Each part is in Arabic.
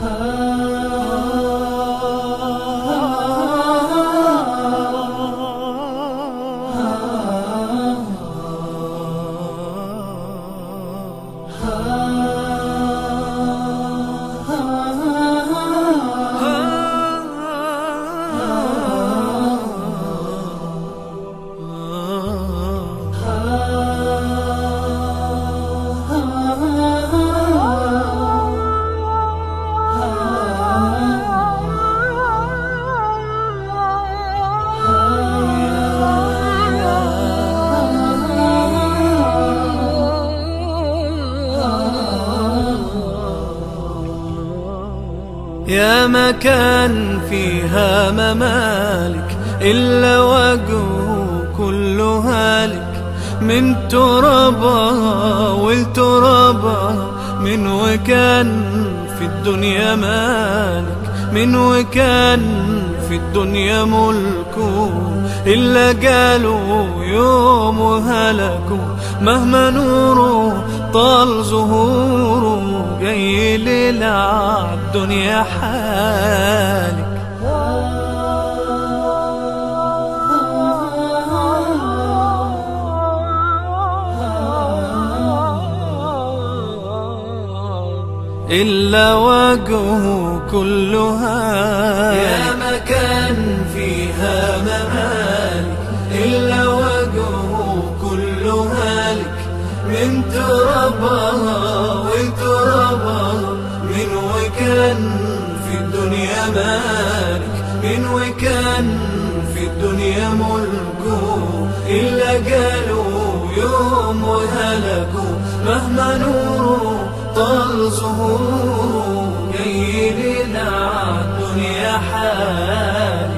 Oh. يا مكان فيها ممالك إلا وجهه كل هالك. من ترابها والترابها من وكان في الدنيا مالك. من وكان في الدنيا ملكه إلا قالوا يوم وهلكوا مهما نوره طال ظهوره جاي ليلة الدنيا حالك. إلا وجهه كلها. يا مكان فيها ممالك. إلا وجهه كلها لك. من ترابها وترابها من وكان في الدنيا مالك من وكان في الدنيا ملكه إلا قالوا يوم وهلكوا مهما نوره طال ظهوره جاي لنا الدنيا حالك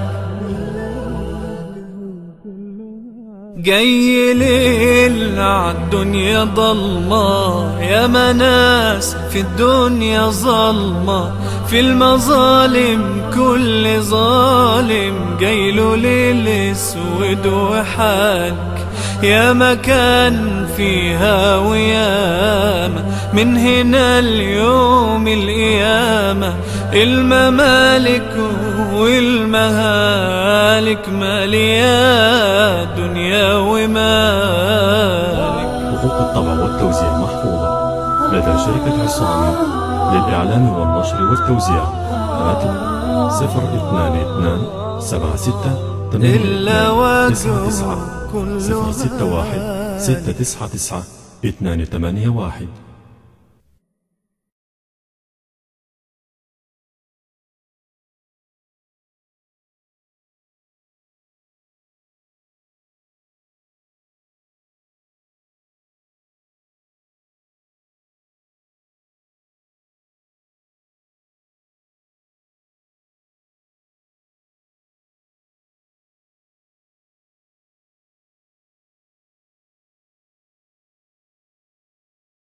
جاي ليل عالدنيا ضلمة يا مناس في الدنيا ظلمة. في المظالم كل ظالم. جايله ليل اسود وحالك يا مكان فيها وياما من هنا اليوم القيامة. الممالك والمهالك مالية. دنيا ومالك حقوق الطبع والتوزيع محفوظة. لدى شركة عصامي للإعلام والنشر والتوزيع. هاتف 022 76 إلا وجهه كل 061 699 281